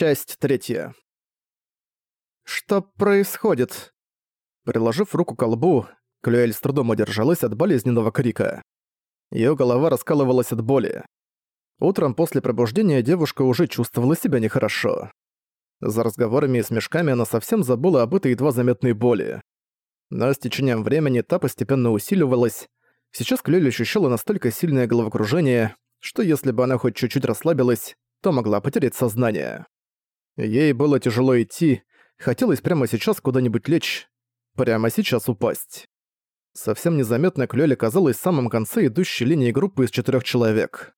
Часть третья. Что происходит? Приложив руку к лбу, Клюэль с трудом удержалась от болезненного крика. Её голова раскалывалась от боли. Утром после пробуждения девушка уже чувствовала себя нехорошо. За разговорами и смешками она совсем забыла об этой едва заметной боли. Но с течением времени та постепенно усиливалась. Сейчас Клюэль ощущала настолько сильное головокружение, что если бы она хоть чуть-чуть расслабилась, то могла потерять сознание. Ей было тяжело идти, хотелось прямо сейчас куда-нибудь лечь, прямо сейчас упасть. Совсем незаметно Клёль оказалась в самом конце идущей линии группы из четырёх человек.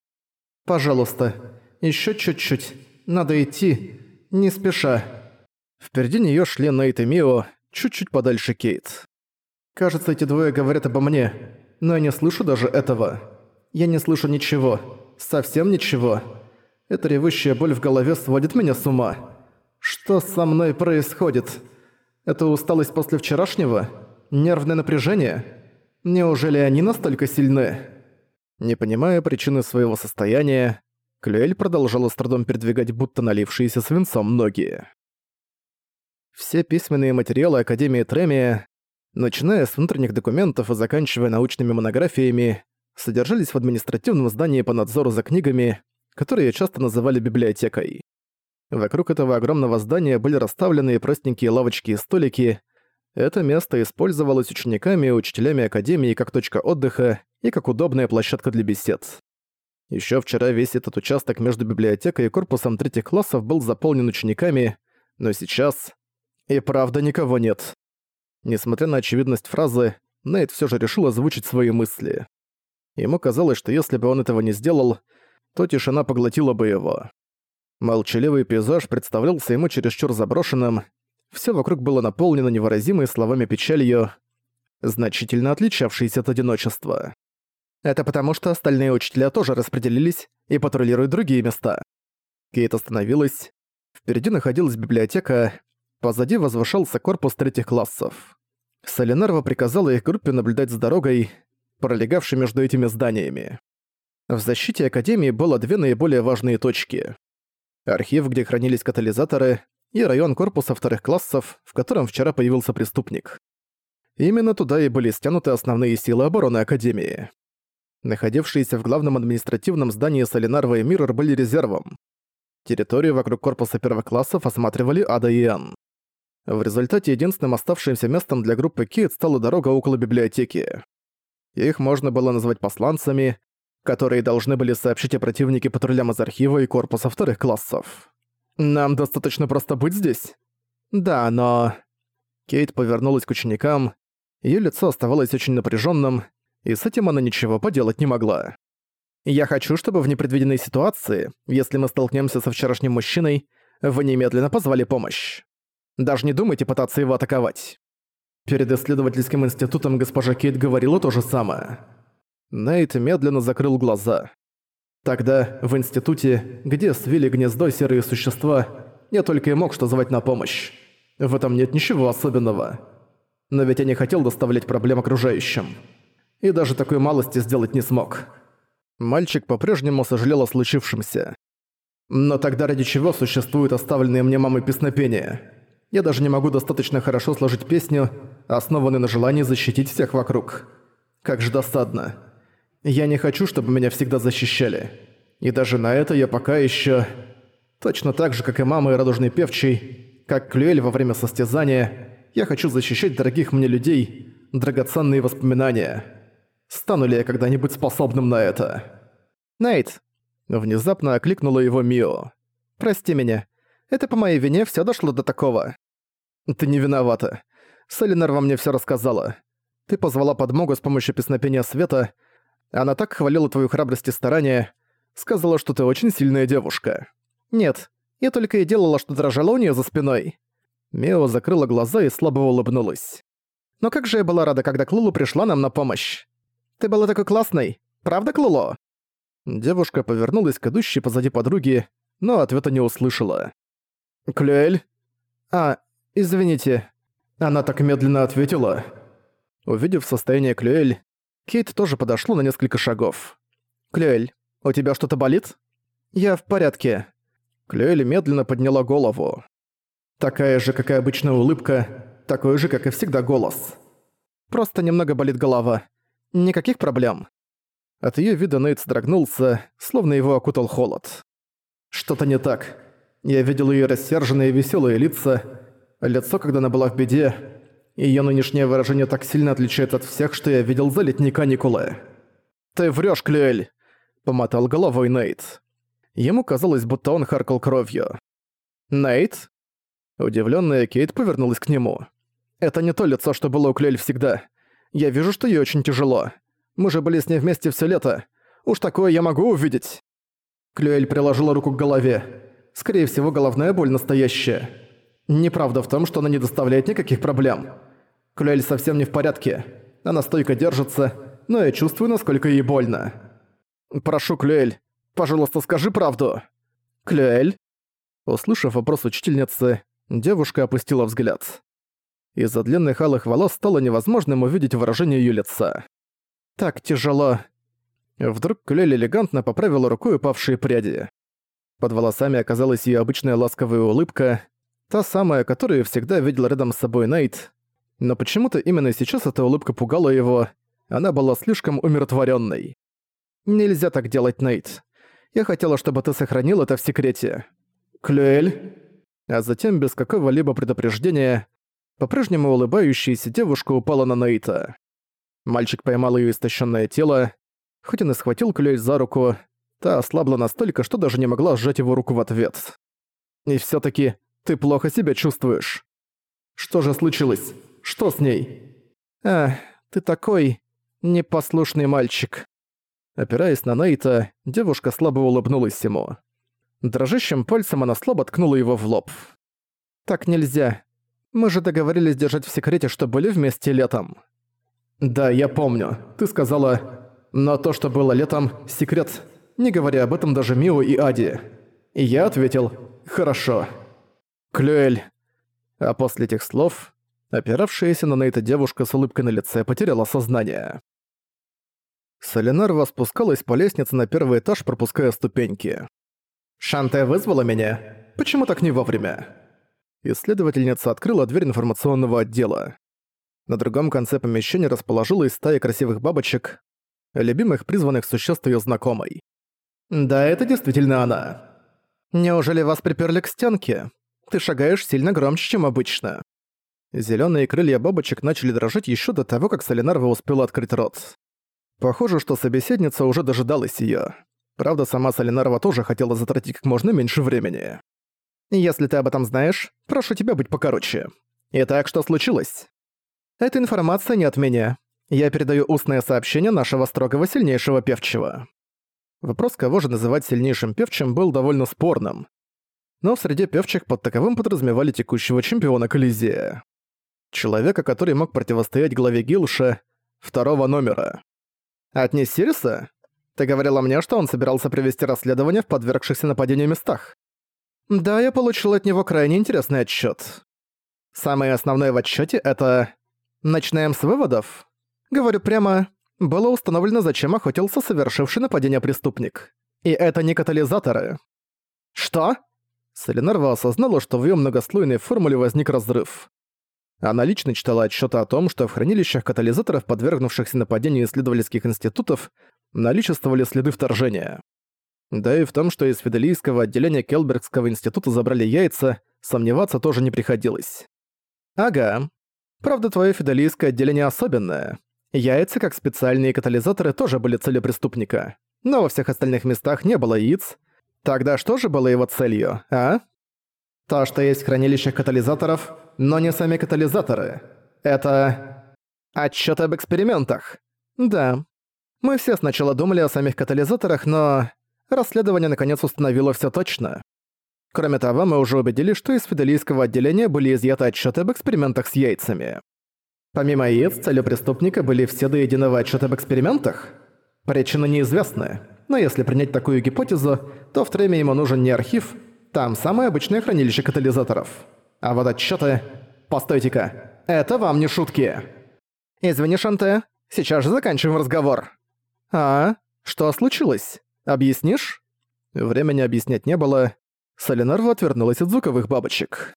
«Пожалуйста, ещё чуть-чуть. Надо идти. Не спеша». Впереди неё шли Нейт и Мио, чуть-чуть подальше Кейт. «Кажется, эти двое говорят обо мне, но я не слышу даже этого. Я не слышу ничего. Совсем ничего. Эта ревущая боль в голове сводит меня с ума. Что со мной происходит? Это усталость после вчерашнего? Нервное напряжение? Неужели они настолько сильны? Не понимая причины своего состояния, Клюэль продолжала с трудом передвигать будто налившиеся свинцом ноги. Все письменные материалы Академии Тремия, начиная с внутренних документов и заканчивая научными монографиями, содержались в административном здании по надзору за книгами, которые часто называли библиотекой. Вокруг этого огромного здания были расставлены простенькие лавочки и столики. Это место использовалось учениками и учителями Академии как точка отдыха и как удобная площадка для бесед. Ещё вчера весь этот участок между библиотекой и корпусом третьих классов был заполнен учениками, но сейчас... И правда никого нет. Несмотря на очевидность фразы, Нейт всё же решил озвучить свои мысли. Ему казалось, что если бы он этого не сделал, то тишина поглотила бы его. Молчаливый пейзаж представлялся ему чересчур заброшенным, все вокруг было наполнено невыразимой словами печалью, значительно отличавшейся от одиночества. Это потому, что остальные учителя тоже распределились и патрулируют другие места. Кейт остановилась. Впереди находилась библиотека, позади возвышался корпус третьих классов. Солинарва приказала их группе наблюдать за дорогой, пролегавшей между этими зданиями. В защите Академии было две наиболее важные точки. Архив, где хранились катализаторы, и район корпуса вторых классов, в котором вчера появился преступник. Именно туда и были стянуты основные силы обороны Академии. Находившиеся в главном административном здании Солинарва и Миррор были резервом. Территорию вокруг корпуса первых классов осматривали Ада и Ан. В результате единственным оставшимся местом для группы Кейт стала дорога около библиотеки. Их можно было назвать посланцами, которые должны были сообщить о противнике патрулям из архива и корпуса вторых классов. «Нам достаточно просто быть здесь?» «Да, но...» Кейт повернулась к ученикам, её лицо оставалось очень напряжённым, и с этим она ничего поделать не могла. «Я хочу, чтобы в непредвиденной ситуации, если мы столкнёмся со вчерашним мужчиной, вы немедленно позвали помощь. Даже не думайте пытаться его атаковать». Перед исследовательским институтом госпожа Кейт говорила то же самое. Нейт медленно закрыл глаза. Тогда, в институте, где свили гнездо серые существа, я только и мог что звать на помощь. В этом нет ничего особенного. Но ведь я не хотел доставлять проблем окружающим. И даже такой малости сделать не смог. Мальчик по-прежнему сожалел о случившемся. Но тогда ради чего существуют оставленные мне мамой песнопения? Я даже не могу достаточно хорошо сложить песню, основанную на желании защитить всех вокруг. Как же досадно. Я не хочу, чтобы меня всегда защищали. И даже на это я пока еще Точно так же, как и мама и радужный певчий, как Клюэль во время состязания, я хочу защищать дорогих мне людей, драгоценные воспоминания. Стану ли я когда-нибудь способным на это? Нейт. Внезапно окликнула его Мио. Прости меня. Это по моей вине все дошло до такого. Ты не виновата. Селинар во мне все рассказала. Ты позвала подмогу с помощью песнопения света, она так хвалила твою храбрость и старание, сказала, что ты очень сильная девушка. Нет, я только и делала, что дрожала у неё за спиной. Мео закрыла глаза и слабо улыбнулась. Но как же я была рада, когда Клулу пришла нам на помощь. Ты была такой классной, правда, Клуло? Девушка повернулась к идущей позади подруги, но ответа не услышала. «Клюэль?» «А, извините». Она так медленно ответила. Увидев состояние Клюэль, Кейт тоже подошло на несколько шагов. «Клюэль, у тебя что-то болит?» «Я в порядке». Клюэль медленно подняла голову. Такая же, как и обычная улыбка, такой же, как и всегда голос. Просто немного болит голова. Никаких проблем. От её вида Нейт содрогнулся, словно его окутал холод. Что-то не так. Я видел её рассерженные и весёлые лица, лицо, когда она была в беде, её нынешнее выражение так сильно отличается от всех, что я видел за летние каникулы. «Ты врёшь, Клюэль!» — помотал головой Нейт. Ему казалось, будто он харкал кровью. «Нейт?» Удивлённая Кейт повернулась к нему. «Это не то лицо, что было у Клюэль всегда. Я вижу, что ей очень тяжело. Мы же были с ней вместе все лето. Уж такое я могу увидеть». Клюэль приложила руку к голове. Скорее всего, головная боль настоящая. Неправда в том, что она не доставляет никаких проблем. Клюэль совсем не в порядке. Она стойко держится, но я чувствую, насколько ей больно. «Прошу, Клюэль, пожалуйста, скажи правду». «Клюэль?» Услышав вопрос учительницы, девушка опустила взгляд. Из-за длинных алых волос стало невозможным увидеть выражение её лица. «Так тяжело». Вдруг Клюэль элегантно поправила рукой упавшие пряди. Под волосами оказалась её обычная ласковая улыбка, та самая, которую всегда видел рядом с собой Нейт. Но почему-то именно сейчас эта улыбка пугала его, она была слишком умиротворённой. «Нельзя так делать, Нейт. Я хотела, чтобы ты сохранил это в секрете». «Клюэль?» А затем, без какого-либо предупреждения, по-прежнему улыбающаяся девушка упала на Нейта. Мальчик поймал её истощенное тело, хоть он и схватил Клюэль за руку, Та ослабла настолько, что даже не могла сжать его руку в ответ. «И всё-таки ты плохо себя чувствуешь. Что же случилось? Что с ней?» «А, ты такой непослушный мальчик». Опираясь на Нейта, девушка слабо улыбнулась ему. Дрожащим пальцем она слабо ткнула его в лоб. «Так нельзя. Мы же договорились держать в секрете, что были вместе летом». «Да, я помню. Ты сказала... Но то, что было летом, секрет не говоря об этом даже Мио и Ади. И я ответил «Хорошо». «Клюэль». А после этих слов, опиравшаяся на Нейта девушка с улыбкой на лице потеряла сознание. Солинарва спускалась по лестнице на первый этаж, пропуская ступеньки. «Шанте вызвала меня? Почему так не вовремя?» Исследовательница открыла дверь информационного отдела. На другом конце помещения расположилась стая красивых бабочек, любимых призванных существ её знакомой. «Да, это действительно она. Неужели вас приперли к стенке? Ты шагаешь сильно громче, чем обычно». Зелёные крылья бабочек начали дрожать ещё до того, как Солинарва успела открыть рот. Похоже, что собеседница уже дожидалась её. Правда, сама Солинарва тоже хотела затратить как можно меньше времени. «Если ты об этом знаешь, прошу тебя быть покороче. Итак, что случилось?» «Эта информация не от меня. Я передаю устное сообщение нашего строгого сильнейшего певчего. Вопрос, кого же называть сильнейшим певчим, был довольно спорным. Но в среде певчих под таковым подразумевали текущего чемпиона Колизея. Человека, который мог противостоять главе Гилша, второго номера. «От Сириса? Ты говорила мне, что он собирался провести расследование в подвергшихся нападению местах. Да, я получил от него крайне интересный отчет. Самое основное в отчете это... Начинаем с выводов? Говорю прямо, было установлено, зачем охотился совершивший нападение преступник. И это не катализаторы. Что? Селенарва осознала, что в её многослойной формуле возник разрыв. Она лично читала отчёты о том, что в хранилищах катализаторов, подвергнувшихся нападению исследовательских институтов, наличествовали следы вторжения. Да и в том, что из фиделийского отделения Келбергского института забрали яйца, сомневаться тоже не приходилось. Ага. Правда, твоё фиделийское отделение особенное. Яйца, как специальные катализаторы, тоже были целью преступника. Но во всех остальных местах не было яиц. Тогда что же было его целью, а? То, что есть в хранилищах катализаторов, но не сами катализаторы. Это... Отчёт об экспериментах. Да. Мы все сначала думали о самих катализаторах, но... Расследование наконец установило всё точно. Кроме того, мы уже убедились, что из фиделийского отделения были изъяты отчёты об экспериментах с яйцами. Помимо яиц, целью преступника были все до единого отчёты об экспериментах? Причина неизвестная, но если принять такую гипотезу, то в Треме ему нужен не архив, там самое обычное хранилище катализаторов. А вот отчёты... Постойте-ка, это вам не шутки. Извини, Шанте, сейчас же заканчиваем разговор. А? Что случилось? Объяснишь? Времени объяснять не было. Солинарва отвернулась от звуковых бабочек.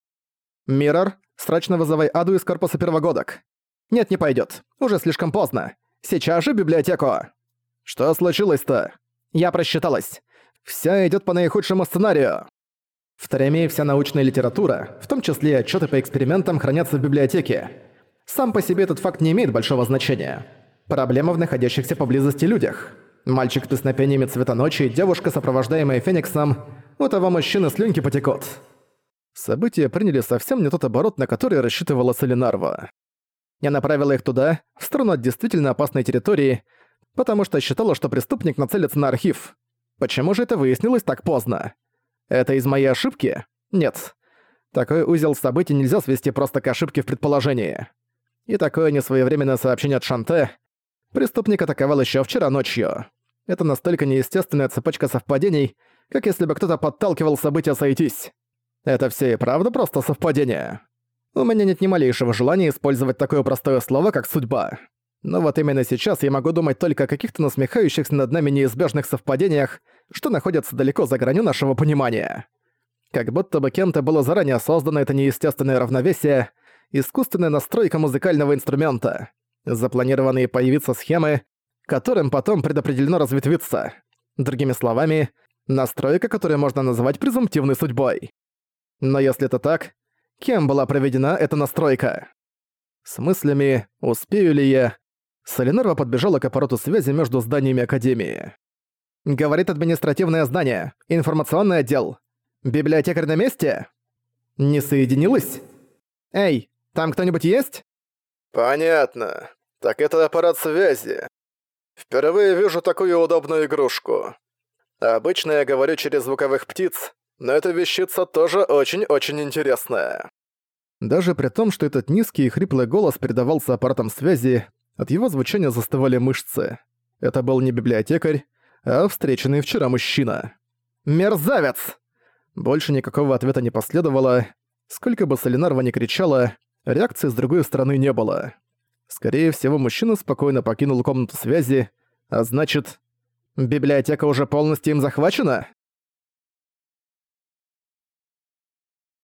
«Миррор, срочно вызывай Аду из корпуса первогодок». «Нет, не пойдет. Уже слишком поздно. Сейчас же библиотеку!» «Что случилось-то?» «Я просчиталась. Вся идет по наихудшему сценарию». В Тареме вся научная литература, в том числе и отчеты по экспериментам, хранятся в библиотеке. Сам по себе этот факт не имеет большого значения. Проблема в находящихся поблизости людях. Мальчик с песнопениями цвета ночи, девушка, сопровождаемая Фениксом, у того мужчины слюнки потекут. События приняли совсем не тот оборот, на который рассчитывала Солинарва. Я направила их туда, в сторону от действительно опасной территории, потому что считала, что преступник нацелится на архив. Почему же это выяснилось так поздно? Это из моей ошибки? Нет. Такой узел событий нельзя свести просто к ошибке в предположении. И такое несвоевременное сообщение от Шанте. Преступник атаковал еще вчера ночью. Это настолько неестественная цепочка совпадений, как если бы кто-то подталкивал события сойтись. Это все и правда просто совпадение. У меня нет ни малейшего желания использовать такое простое слово, как «судьба». Но вот именно сейчас я могу думать только о каких-то насмехающихся над нами неизбежных совпадениях, что находятся далеко за гранью нашего понимания. Как будто бы кем-то было заранее создано это неестественное равновесие, искусственная настройка музыкального инструмента, запланированные появиться схемы, которым потом предопределено разветвиться. Другими словами, настройка, которую можно назвать презумптивной судьбой. Но если это так, кем была проведена эта настройка? С мыслями, успею ли я, Солинарва подбежала к аппарату связи между зданиями Академии. «Говорит административное здание, информационный отдел. Библиотекарь на месте?» «Не соединилась?» «Эй, там кто-нибудь есть?» «Понятно. Так это аппарат связи. Впервые вижу такую удобную игрушку. Обычно я говорю через звуковых птиц, но эта вещица тоже очень-очень интересная». Даже при том, что этот низкий и хриплый голос передавался аппаратом связи, от его звучания застывали мышцы. Это был не библиотекарь, а встреченный вчера мужчина. «Мерзавец!» Больше никакого ответа не последовало. Сколько бы Солинарва не кричала, реакции с другой стороны не было. Скорее всего, мужчина спокойно покинул комнату связи, а значит... Библиотека уже полностью им захвачена?